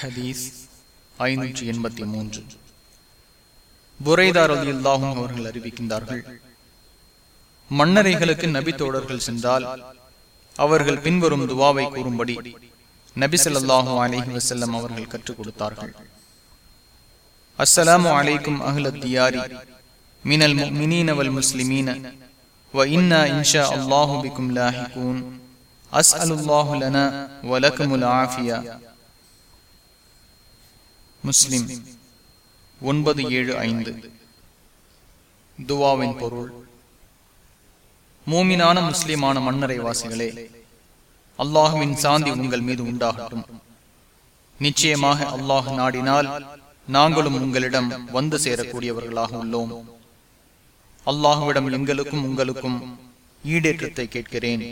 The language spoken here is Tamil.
ஹதீஸ் ஐநூற்றி எண்பத்தி மூன்று. புரைதார் அலி அல்லாஹும் அவர்கள் அறிவிக்கின்றார்கள் மன்னரைகளுக்கு நபி தோழர்கள் சென்றால் அவர்கள் பின்வரும் துவாவை கூறும்படி நபிசல்லாஹு ஸல்லல்லாஹு வசல்லம் அவர்கள் கற்றுக் கொடுத்தார்கள். அஸ்ஸலாமு அலைக்கும் அஹ்லத் தியாரி மினல் மினீனவல் முஸ்லிமீன வ இன்னா இன்ஷா அல்லாஹு பிக்கும் லாஹிகூன் அஸ்அலுல்லாஹு லனா வ லக்குமுல் ஆஃபியா முஸ்லிம். ஒன்பது ஏழு ஐந்து. துவாவின் பொருள். மூமினான முஸ்லிமான மன்னரை வாசிகளே அல்லாஹுவின் சாந்தி உங்கள் மீது உண்டாகட்டும். நிச்சயமாக அல்லாஹ் நாடினால் நாங்களும் உங்களிடம் வந்து சேரக்கூடியவர்களாக உள்ளோம். அல்லாஹுவிடம் எங்களுக்கும் உங்களுக்கும் ஈடேற்றத்தை கேட்கிறேன்.